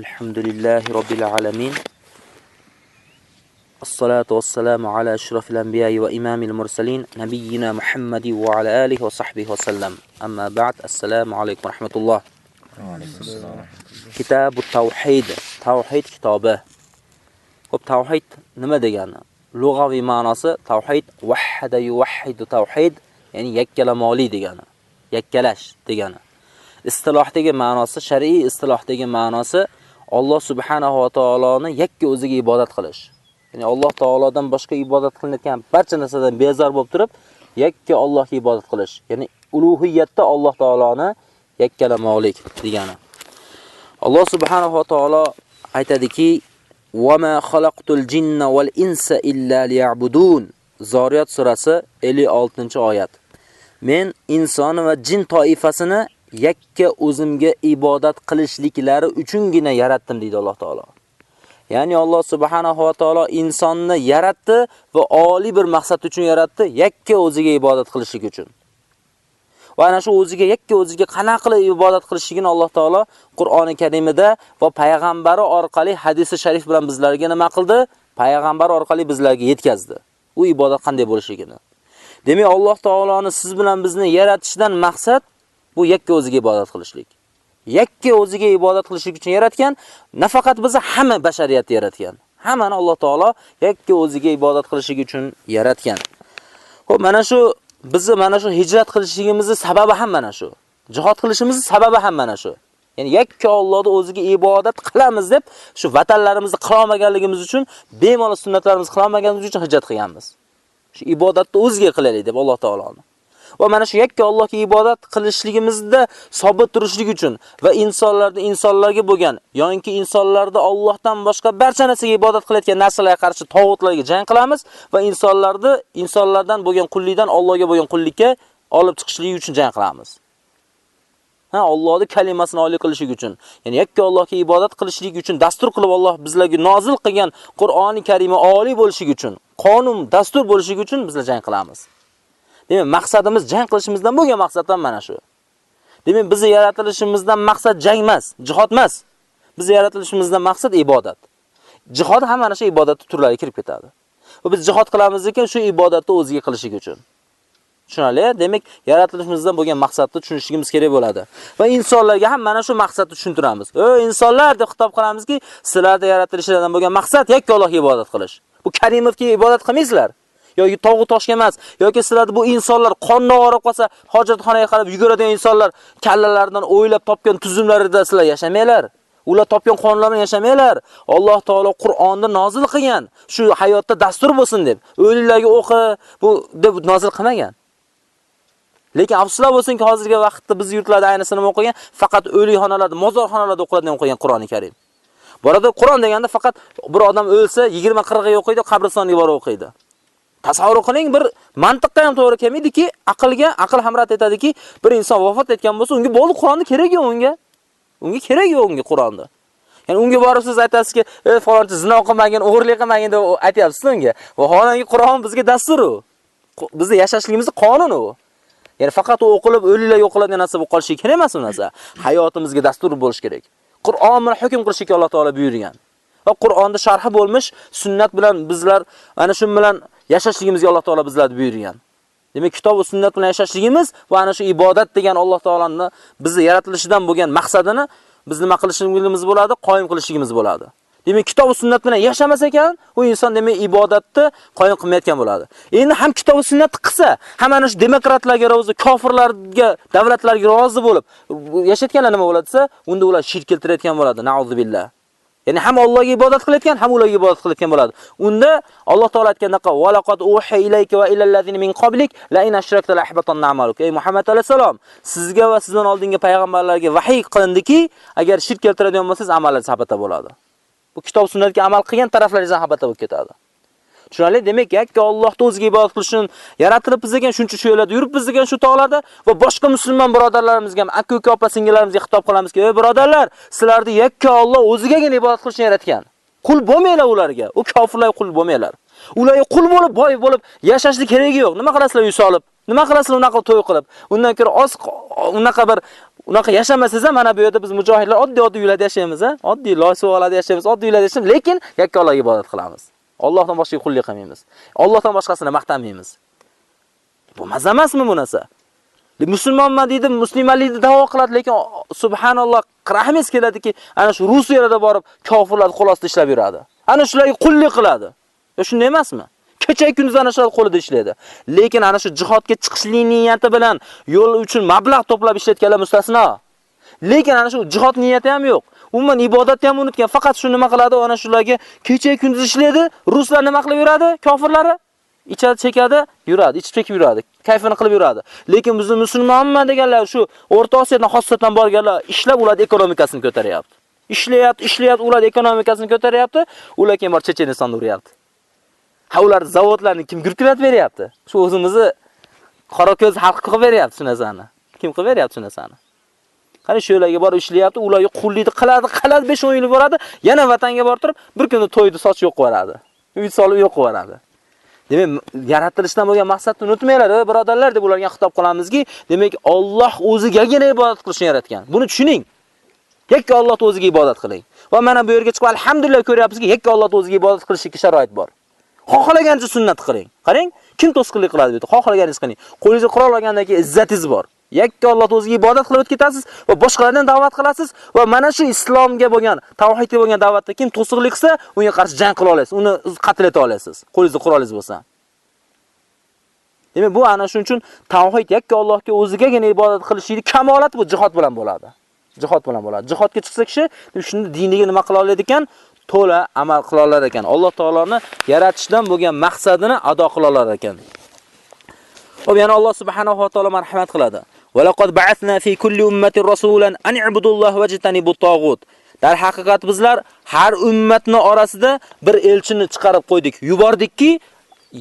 الحمد لله رب العالمين. الصلاة والسلام على أشرف الأنبياء وإمام المرسلين نبينا محمد وعلى آله وصحبه وسلم. أما بعد السلام عليكم ورحمة الله. كتاب التوحيد. توحيد كتابة. وبتوحيد نمد يعني لغة بمعنى توحيد وحد يوحد توحيد يعني يكل مولي يعني يكلش يعني استلاح تيجي معناسه شرعي استلاح تيجي معناسه Alloh subhanahu va taoloni yakka o'ziga ibodat qilish. Ya'ni Alloh taolodan boshqa ibodat qilinadigan barcha narsadan bezor bo'lib turib, yakka Allohga ibodat qilish. Ya'ni uluhiyatda Alloh taoloni yakkalamoqlik degani. Alloh subhanahu va taolo aytadiki: "Va ma xalaqtul jinna val insa illa liya'budun." Zoriyat surasi 56-oyat. Men inson va jin toifasini yakka o'zimga ibodat qilishliklari uchungina yaratdim deydi Alloh taolo. Ya'ni Alloh subhanahu va taolo insonni yaratdi va oliy bir maqsad uchun yaratdi, yakka o'ziga ibodat qilishlik uchun. Va ana shu o'ziga yakka o'ziga qanaqa qilib ibodat qilishligini Alloh taolo Qur'oni Karimida va payg'ambari orqali hadisi sharif bilan bizlarga nima qildi? Payg'ambar orqali bizlarga yetkazdi. U ibodat qanday bo'lishligini. Demak, Alloh taoloni siz bilan bizni yaratishdan maqsad bu yakka o'ziga ibodat qilishlik. Yakka o'ziga ibodat qilishlik uchun yaratgan, nafaqat bizni hamma bashariyatni yaratgan. Hammani Alloh taolo yakka o'ziga ibodat qilishlik uchun yaratgan. Xo'p, mana shu bizni mana shu hijrat qilishligimizning sababi ham mana shu. Jihad qilishimizning sababi ham mana shu. Ya'ni yakka Allohni o'ziga ibodat qilamiz deb shu vatanlarimizni qilolmaganligimiz uchun, bemalol sunnatlarimizni qilolmaganimiz uchun hijrat qilganmiz. Shu ibodatni o'ziga qilaylik deb Alloh taoloni. Va mana shu yakka Allohga ibodat qilishligimizda sobit turishlik uchun va insonlarda insonlarga bo'lgan yoki insonlarda Allohdan boshqa barcha narsaga ibodat qilayotgan narsalarga qarshi tog'utlarga jang qilamiz va insonlarni insonlardan bo'lgan qullikdan Allohga bo'lgan qullikka olib chiqishlik uchun jang qilamiz. Ha, Allohning kalimasini oliy qilishlik uchun, ya'ni yakka Allohga ibodat qilishlik uchun dastur qilib Alloh bizlarga nozil qilgan Qur'oni Karimi oliy bo'lishi uchun, qonun, dastur bo'lishi uchun bizlar jang qilamiz. Demak, maqsadimiz jang qilishimizdan bo'lgan maqsad ham mana shu. Demak, bizni yaratilishimizdan maqsad jang emas, jihad emas. Bizni yaratilishimizdan maqsad ibodat. Jihad ham mana shu ibodatning turlariga kirib ketadi. Va biz jihad qilamiz ekan shu ibodatni o'ziga qilishlik uchun. Tushunali? Demak, yaratilishimizdan bo'lgan maqsadni tushunishimiz kerak bo'ladi. Va insonlarga ham mana shu maqsadni tushuntiramiz. Ey insonlar deb xitob qilamizki, sizlarda yaratilishlardan bo'lgan maqsad yakka Allohga ibodat qilish. Bu Karimovga ibodat qilmaysizlar. Yoki tog'u toshga emas, yoki sizlarda bu insonlar qonni og'rib qolsa, hojatxonaga qarab yuguradigan insonlar kallalaridan o'ylab topgan tuzumlarida sizlar yashamanglar. Ular topgan qonunlarni yashamanglar. Alloh taolo Qur'onni nozil qilgan. Shu hayotda dastur bo'lsin deb. O'liklarga o'qi bu deb nozil qilmagan. Lekin afsuslar bo'lsinki, hozirgi vaqtda biz yurtlarda aynisini nima o'qigan? Faqat o'likxonalarda, mozorxonalarda o'qiladigan o'qigan Qur'oni Karim. Borada Qur'on deganda faqat bir odam o'lsa 20-40 ga o'qiydi, qabristonga borib o'qiydi. Tasavvur qiling, bir mantiqqa ham to'g'ri kelmaydiki, aqlga aql hamrat etadiki, bir inson vafot etgan bo'lsa, unga bo'ldi Qur'onni kerak yo'q unga. Unga kerak yo'q unga Qur'onni. Ya'ni unga borib siz aytasizki, "Ey falonchi zino qilmagin, o'g'irlik qilmagin" deb aytyapsiz unga. Vaholanki Qur'on bizga dastur u. Bizning yashashligimizning qonuni u. Ya'ni faqat o'qilib o'liklar yo'qiladigan narsa bo'lib qolishi kerak emas u narsa. Hayotimizga dastur bo'lish kerak. Qur'on bilan hukm qilishga Alloh taolo buyurgan. Va Qur'onda sharhi bo'lmiş, sunnat bilan bizlar ana shu bilan yashashligimizga Alloh taolo bizlarni buyurgan. Demak, kitob va sunnat bilan yashashligimiz va ana shu ibodat degan Alloh taolaning bizni yaratilishidan bo'lgan maqsadini biz nima qilishimiz bo'ladi? Qoyim qilishligimiz bo'ladi. Demak, kitob va sunnat bilan yashamas ekan, u inson demak ibodatni qoyim qilmayotgan bo'ladi. Endi ham kitob va sunnatni qilsa, ham ana shu demokratlarga rozi, kofirlarga, davlatlarga rozi bo'lib yashayotganlar nima bo'ladi desa, unda ular shirk keltirayotgan bo'ladi. Nauzubillah. Ya'ni ham Allohga ibodat qilayotgan, ham ularga ibodat qilayotgan bo'ladi. Unda Alloh taolo aytgandaqa va laqad uhiya ilayka va ilal ladzina min qablik la in ashrakta la ahbatanna amaluk. Ey Muhammad alayhisalom, sizga va sizdan oldingi payg'ambarlarga vahiy qilindiki, agar shirk keltiradigan bo'lsangiz amallaringiz habata bo'ladi. Bu kitob sunnatga amal qilgan taraflaringiz habata bo'lib ketadi. Tushunali? Demak, yakka Allohga o'ziga ibodat qilish uchun yaratilib biz degan shuncha shu yurib biz shu tog'larda va boshqa musulmon birodarlarimizga ham, aka uka opa singillarimizga xitob qilamizki, "Ey birodarlar, sizlarni yakka Alloh o'zigagina ibodat qilishni yaratgan. Qul bo'lmanglar ularga. U kofirlar qul bo'lmanglar." Ularga qul bo'lib, boy bo'lib yashashlik keragi yo'q. Nima qilasizlar uy solib? Nima qilasizlar unaqa to'y qilib? Undan ko'ra oz unaqa bir unaqa yashamasangiz ham mana bu yerda biz mujohidlar oddiy-oddiy uylarda yashaymiz, ha? Oddiy loy suvoqlarda yashaymiz, oddiy uylarda yashaymiz, lekin yakka Allohga ibodat qilamiz. Allohdan boshqa qullik qilmaymiz. Allohdan boshqasini maqtamaymiz. Bu mazza emasmi bu narsa? musulmonman deydi, musulmonlikni da'vo qiladi, lekin subhanalloh rahmingiz keladiki, ana shu Rusiyada borib kofirlarni xolosda ishlab yuradi. Ana shularga qullik qiladi. Yo shunday emasmi? kecha kunduz ana shular qo'lida ishlaydi. Lekin ana shu jihodga chiqishlik niyati bilan yo'l uchun mablag' to'plab ishlatganlar mustasno. Lekin ana shu jihod niyati ham yo'q. Umuman ibodatni ham unutgan. Faqat shu nima qiladi? Ana shularga kecha kunduz ishlaydi. Ruslar nima qilib yuradi? Kofirlari ichadi, chekadi, yuradi, ichib chekib yuradi, kayfini qilib yuradi. Lekin bizni musulmonman deganlar shu O'rta Osiyodan xossatan borganlar ishlab ularning ekonomikasini ko'taryapti. Ishlayapti, ishlayapti, ular ekonomikasini ko'taryapti, ular keyin bor Chechenistonda uryapti. Ha ular zavodlarni kim gurkiratib beryapti? Shu o'zimizni qora ko'z xalq qilib beryapti shu narsani. Kim qilib beryapti shu narsani? Qani shu yerlarga borib ishlayapti, ularga qullikni qiladi, qiladi 5-10 yil boradi, yana vatanga borib turib, bir kunda to'yni soch yo'q qo'yadi. Uy solib yo'q qo'yadi. Demak, yaratilishdan bo'lgan maqsadni unutmanglar, birodarlar deb ularga xitob qilamizki, demak, Alloh o'zigagina ibodat qilishni yaratgan. Buni tushuning. Yakka Alloh o'ziga ibodat qiling. Va mana bu yerga chiqib alhamdulillah ko'ryapsizki, yakka Alloh o'ziga ibodat qilishga sharoit bor. Xohlagancha sunnat qiling. Qarang, kim to'sqinlik qiladi bu yerda? Xohlaganingiz qiling. Qo'lingizga qurol olgandan keyin izzatingiz bor. Yakka Alloh o'ziga ibodat qilib ketasiz va boshqalardan da'vat qilasiz va mana shu islomga bo'lgan, tavhidga bo'lgan da'vatda kim to'siqlik qilsa, unga qarshi jang qila olasiz, uni qatl eta olasiz. Qo'lingizda qurolingiz bo'lsa. Demak, bu ana shuning uchun tavhid yakka Allohga o'zigagina ibodat qilishlik kamolat bu jihod bilan bo'ladi. Jihod bilan bo'ladi. Jihodga chiqsa kishi shunda diniga nima qila oladi ekan? To'la amal qila olar ekan. Alloh taoloni yaratishdan bo'lgan maqsadini ado qila olar ekan. Xo'p, yana Alloh subhanahu va taolo marhamat qiladi. Va laqad ba'athna fi kulli ummatin rasulan an i'budulloha wajtanibut tagut. Dar haqiqat bizlar har ummatni orasida bir elchini chiqarib qo'ydik, yubordikki,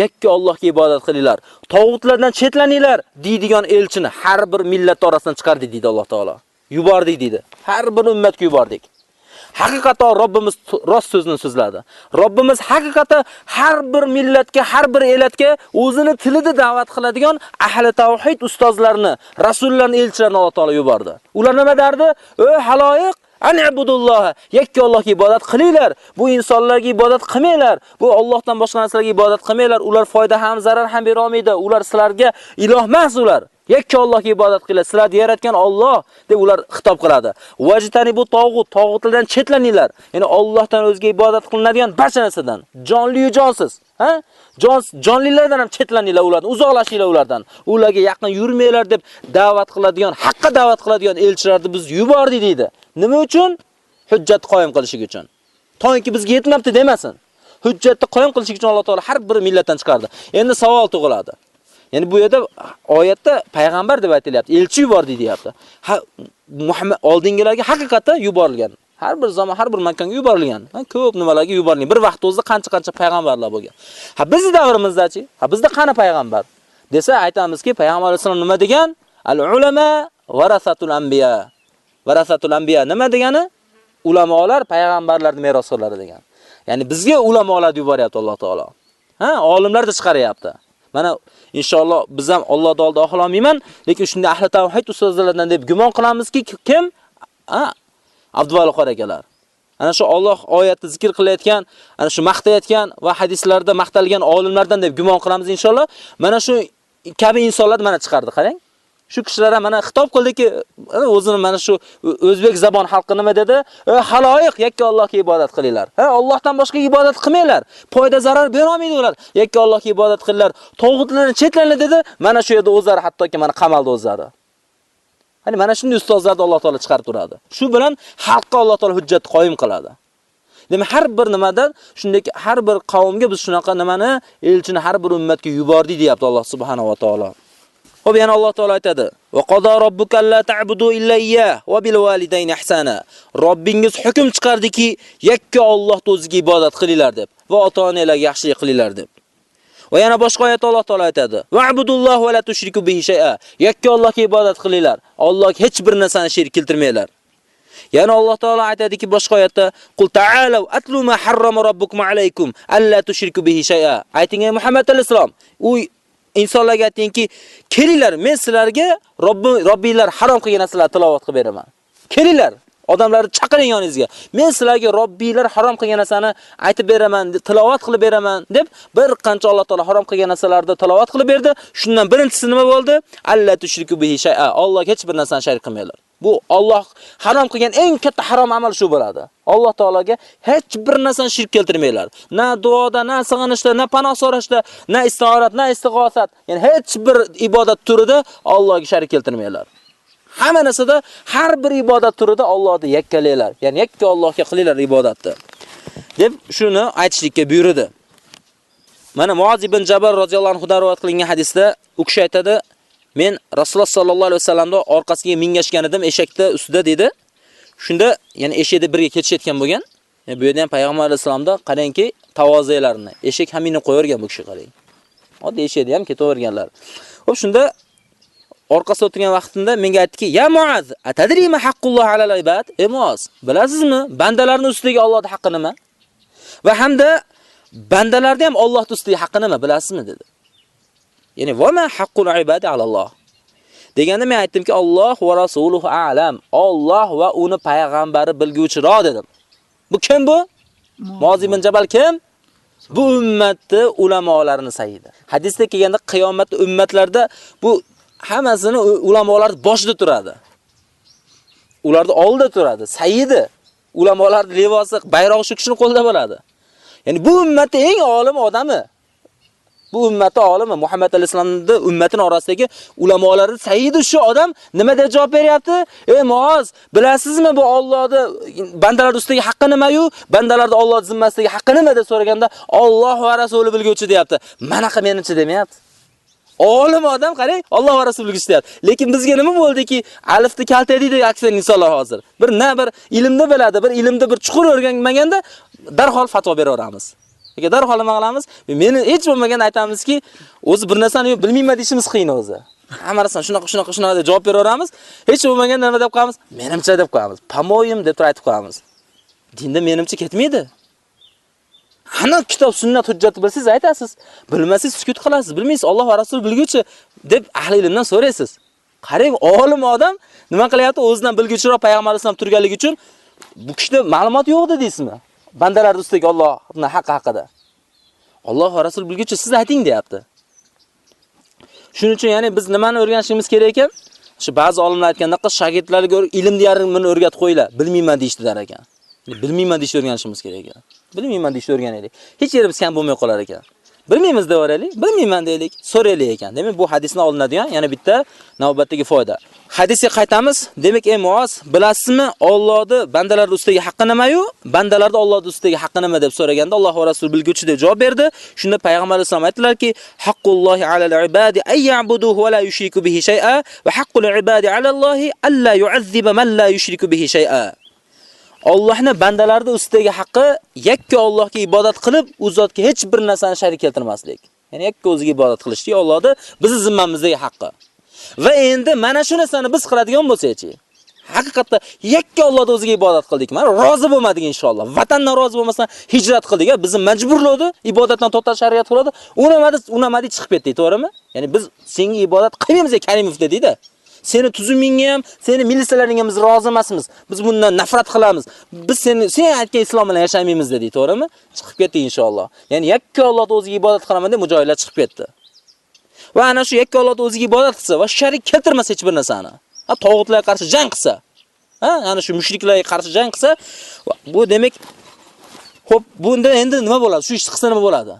yakka Allohga ibodat qilinglar. Tog'utlardan chetlaninglar deydigan elchini har bir millat orasidan chiqardik deydi Alloh taolo. Yubordik deydi. Har bir ummatga yubordik. Haqiqatan Robbimiz rost so'zni so'zladi. Robbimiz haqiqatan har bir millatga, har bir elatga o'zini tilida da'vat qiladigan ahli tauhid ustozlarini, rasullarni, elchilarini Alloh taolo yubordi. Ular nima derdi? "Ey haloyiq, An'budulloh, yakka Allohga ibodat qilinglar. Bu insonlarga ibodat qilmanglar. Bu Allohdan boshqa narsalarga ibodat qilmanglar. Ular foyda ham, zarar ham bera olmaydi. Ular sizlarga iloh emas ular. Yakka Allohga ibodat qilinglar. Sizlarni yaratgan Alloh deb ular xitob qiladi. Vajtani bu tog'ut, tog'utlardan chetlaninglar. Ya'ni Allohdan o'zga ibodat qilinadigan barcha narsadan, jonli jonsiz, ha? Jon jonlilardan ham chetlaninglar ulardan, uzoqlashinglar ulardan. Ularga yaqin yurmanglar deb da'vat qiladigan, haqqa da'vat qiladigan elchilarni biz yubordik deydi. Nima uchun? Hujjat qoyim qilish uchun. To'yki bizga yetmabdi demasin. Hujjatni qoyim qilish uchun Alloh taolo har bir millatdan chiqardi. Endi savol tug'iladi. Ya'ni bu yerda oyatda payg'ambar deb aytilyapti, elchi yubordi deyapti. Ha Muhammad oldingilarga haqiqatan yuborilgan. Har bir zamon, har bir makonga yuborilgan. Ko'p nimalarga yuborilgan. Bir vaqt o'zida qancha-qancha payg'ambarlar bo'lgan. Ha bizning davrimizdachi? Ha bizda qani payg'ambar? desa aytamizki, payg'ambar sollallohu alayhi vasallam nima degan? Al ulama varasatul anbiya. Varasatul anbiya nima degani? Ulamolar payg'ambarlarning merosxo'rlari degan. Ya'ni bizga ulamolar yuboryapti Alloh taolo. Ha, olimlarni chiqaryapti. Mana inshaalloh biz ham Alloh oldida xohlamayman, lekin shunda ahli tavhid ustozlardan deb gumon qilamizki, kim? A Abduvali qor akalar. Ana shu Alloh oyatda zikr qilayotgan, ana shu maqtayotgan va hadislarda maqtalgan olimlardan deb gumon qilamiz inshaalloh. Mana shu kabi insonlar mana chiqardi, qarang. Shu kishilar mana xitob qildiki, o'zini mana shu o'zbek zabon xalqi nima dedi? "Ey haloyiq, yakka Allohga ibodat qilinglar. Ha, Allohdan boshqa ibodat qilmanglar. Foyda zarar bera olmaydi ular. Yakka Allohga ibodat qilinglar. Tog'utlarni chetlanglar dedi. Mana shu yerda o'zlari hattoki mana qamalda o'zlari. Hani mana shunday ustozlarni Alloh taolo chiqarib turadi. Shu bilan xalqqa Alloh taolo hujjat qoyim qiladi. Demak, har bir nimadan shundayki, har bir qavmga biz shunaqa nimani elchini har bir ummatga yubordi deyapti Alloh subhanahu va taolo. Xo'p, yana Alloh taolo aytadi: "Va qodo robbuka alla ta'budu illa iyyah va bil validayni ihsana." Robbingiz hukm chiqardiki, yakka Alloh o'ziga ibodat qilinglar deb va ota-onalarga yaxshilik qilinglar deb. Va yana boshqa oyat Alloh taolo aytadi: "Va'budulloh va la tushriku bihi shay'a." Yakka Allohga ibodat qilinglar. Allohga hech bir narsani shirk keltirmanglar. Yana Alloh taolo aytadiki boshqa oyatda: "Qul ta'alu atlu ma harrama robbukum alaykum alla tushriku bihi shay'a." Ayting ey Muhammad alayhisalom, u insonlarga aytingki, kelinglar, men sizlarga Robbinglar harom qilgan narsalarni tilovat qilib beraman. Kelinglar, odamlarni chaqiring yoningizga. Men sizlarga Robbinglar harom qilgan narsani aytib beraman, tilovat qilib beraman deb bir qancha Alloh taolo harom qilgan narsalarni tilovat qilib berdi. Shundan birinchisi nima bo'ldi? Alla tushriku bihi shay'a. Alloh hech bir narsani sharik qilmanglar. Bu Alloh harom qilgan eng katta harom amal shu bo'ladi. Alloh taologa hech bir narsani shirk keltirmanglar. Na duoda, na sig'inishda, na panoh so'rashda, na istihorat, na istig'osat, ya'ni hech bir ibodat turida Allohga sharik keltirmanglar. Hamma narsada har bir ibodat turida Allohni yakkalanglar, Ya'ni yakka Allohga qilinglar ibodatni. deb shuni aytishlikka buyurdi. Mana Muaz ibn Jabal roziyallohu anhu rivoyat qilingan hadisda u kishi aytadi, men Rasululloh sallallohu alayhi vasallamda orqasiga mingashgan edim eshakda ustida dedi. Shunda, ya'ni eshakda birga ketishayotgan bo'lgan. Yani bu yerda ham payg'ambar alayhisalomda qarangki, tavoziylarni, eshak hamini qo'yargan bu kishi qarang. Oddiy eshakda ham ketaverganlar. Xo'p, shunda orqasida o'tirgan vaqtimda menga aytdiki: "Ya Muaz, atadri ma haqqulloh alal ibad?" Ey Muaz, bilasizmi, bandalarning ustidagi Allohning haqqi nima? Va hamda bandalarda ham Allohning ustidagi haqqi nima, bilasizmi dedi. Ya'ni va ma haqqul ibadi alalloh. Deganda men aytdimki, Alloh va rasuluhu a'lam. Alloh va uni payg'ambari bilguvchiroq dedim. Bu kim bu? Muaz ibn Jabal kim? Bu ummatni ulamolarini sayyidi. Hadisda kelganda qiyomatda ummatlarda bu hammasini ulamolar boshida turadi. Ularda oldida turadi, sayyidi. Ulamolar libosi, bayroq shu kishining qo'lida bo'ladi. Ya'ni bu ummatning eng olim odami. Bu ummati olimi Muhammad alayhisolamning ummatining orasidagi ulamolari sayyidi shu odam nima deb javob beryapti? Ey Muoz, bilasizmi bu Allohning bandalar ustiga haqqi nima-yu? Bandalarda Alloh zimmasidagi haqqi nima deb so'raganda, Alloh va rasuli bilguvchi deyapti. Manaqa menimcha demayapti. Olim odam qarang, Alloh va Rasul bilguchi deyapti. Lekin bizga nima bo'ldiki, alifni kalta deydi aksar insonlar hozir. Bir na bir ilmni biladi, bir ilmda bir chuqur o'rganmaganda darhol fatvo beraveramiz. Aka darhol nima qilamiz? Meni hech bo'lmaganda aytamizki, o'zi bir narsani bilmayman deyishimiz qiyin o'zi. Hamma narsani shunaqa shunaqa shunaqa deb javob beraveramiz. Hech bo'lmaganda nima deb qo'yamiz? Menimcha deb qo'yamiz. Pamoyim deb turib aytib qo'yamiz. Dinda menimcha ketmaydi. Ana kitob sunnat hujjati bilsangiz aytasiz. Bilmasangiz sukut qilasiz. Bilmaysiz Alloh va Rasul bilguchi deb ahli ilmdan so'raysiz. Qarang, olim odam nima qilyapti? O'zidan bilguchiroq payg'ambar ham turganligi uchun bu kishida ma'lumot yo'q deysizmi? Bandalar ustiga Allohning haqqi haqida. Alloh va Rasul bilguncha siz ayting deyapti. Shuning uchun ya'ni biz nimani o'rganishimiz kerak ekan? Shu ba'zi olimlar aytgandek, shogirdlarga ilmni yarmini o'rgatib qo'yinglar, bilmayman deyishdilar ekan. Bilmayman deyishni o'rganishimiz kerak ekan. Bilmayman deyishni o'rganaylik. Hech yerimiz kam bo'lmay qolar ekan. Bilmaymiz deb oraylik, bilmayman deylik, so'raylik ekan. Demak, bu hadisni olinadigan yana bitta navbatdagi foyda. Hadisga qaytamiz. Demak, ey Muoz, bilasizmi, Allohni bandalar ustidagi haqqi nima-yu? Bandalarda Allohning ustidagi haqqi nima deb so'raganda Alloh va Rasul bilguchi deb javob berdi. Shunda payg'ambar sollallohu aytdilarki, haqqullohi alal ibadi ay ya'buduhu va la yushriku bihi shay'a va haqqul ibadi alallohi alla yu'azziba man la yushriku bihi shay'a. Allohning bandalarda ustidagi haqqi yakka Allohga ibodat qilib, u zotga hech bir narsani sharik keltirmaslik. Ya'ni yakka o'ziga ibodat qilishlik Allohda bizi zimmamizdagi haqqi. Va endi mana shu narsani biz qiladigan bo'lsak-chi, haqiqatda yakka Allohga o'ziga ibodat qildik. Mana rozi bo'lmadik inshaalloh. Vatandan rozi bo'lmasa, hijrat qildik. Bizni majburladi, ibodatdan to'xtal shariat qiladi. Unamadi, unamadi chiqib ketdik, to'g'rimi? Ya'ni biz senga ibodat qilmaymiz, Karimov dedi-da. Seni tuzumingga ham, seni militsiyalaringga biz rozi emasmiz. Biz bundan nafrat qilamiz. Biz seni sen aytgan islom bilan yashamaymiz dedi, to'g'rimi? Chiqib ketdi inshaalloh. Ya'ni yakka Allohga o'ziga ibodat qilaman deb mujohidlar chiqib ketdi. Va ana shu yakka Allohga o'ziga ibodat qilsa va sharik keltirmasa hech bir narsani. Ha, tog'utlarga qarshi jang qilsa, ha, ana shu mushriklarga qarshi jang qilsa, bu demak Xo'p, bunda endi nima bo'ladi? Shu ishni qilsa nima bo'ladi?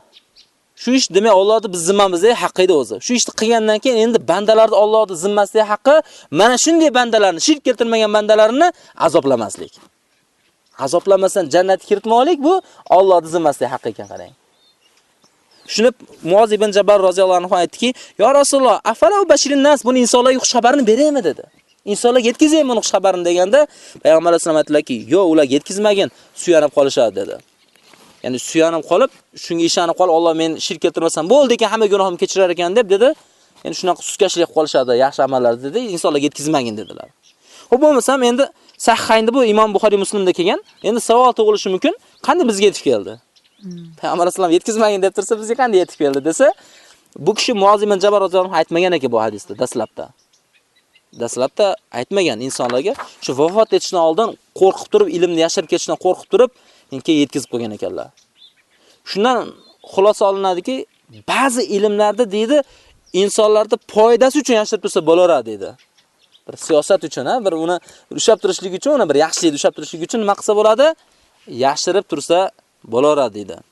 Shu ish demak Allohning biz zimmamizda haqqi edi o'zi. Shu ishni qilgandan keyin endi bandalarni Allohning zimmasidagi haqqi mana shunday bandalarni, shirk keltirmagan bandalarini azoblamaslik. Azoblamasan jannatga kiritmoqlik bu Allohning zimmasidagi haqqi ekan qarang. Shuni Muoz ibn Jabal roziyallohu anhu aytdiki, "Ya Rasululloh, afala bashirin nas buni insonlarga xush xabarini beraymi?" dedi. Insonlarga yetkazaymi uni xush xabarini deganda, payg'ambar alayhisolom aytdilarki, "Yo'q, ular yetkazmagin, suyanib qolishadi" dedi. Ya'ni suyanib qolib, shunga ishonib qolib, Alloh men shirk keltirmasam bo'ldi ekan, hamma gunohimni kechirar ekan deb dedi. Ya'ni shunaqa suskashlik qilib qolishadi, yaxshi amallar dedi, insonlarga yetkazmagin dedilar. Xo'p bo'lmasam endi Sahhaynda bu Imom Buxoriy Muslimda kelgan. Endi savol tug'ilishi mumkin, qanday bizga yetib keldi? Payg'ambar alayhisalom yetkazmagin deb tursa, bizga qanday yetib keldi desa, bu kishi Muoz ibn Jabal roziyallohu aytmagan ekan bu hadisda dastlabda. Dastlabda aytmagan insonlarga shu vafot etishdan oldin qo'rqib turib, ilmni yashirib ketishdan qo'rqib turib, keyin yetkazib qo'ygan ekanlar. Shundan xulosa olinadiki, ba'zi ilmlarda deydi, insonlarda foydasi uchun yashirib tursa bo'laveradi deydi. Bir siyosat uchun, ha, bir uni ushlab turishlik uchun, uni bir yaxshilikni ushlab turishlik uchun nima qilsa bo'ladi? Yashirib tursa bo'laveradi deydi.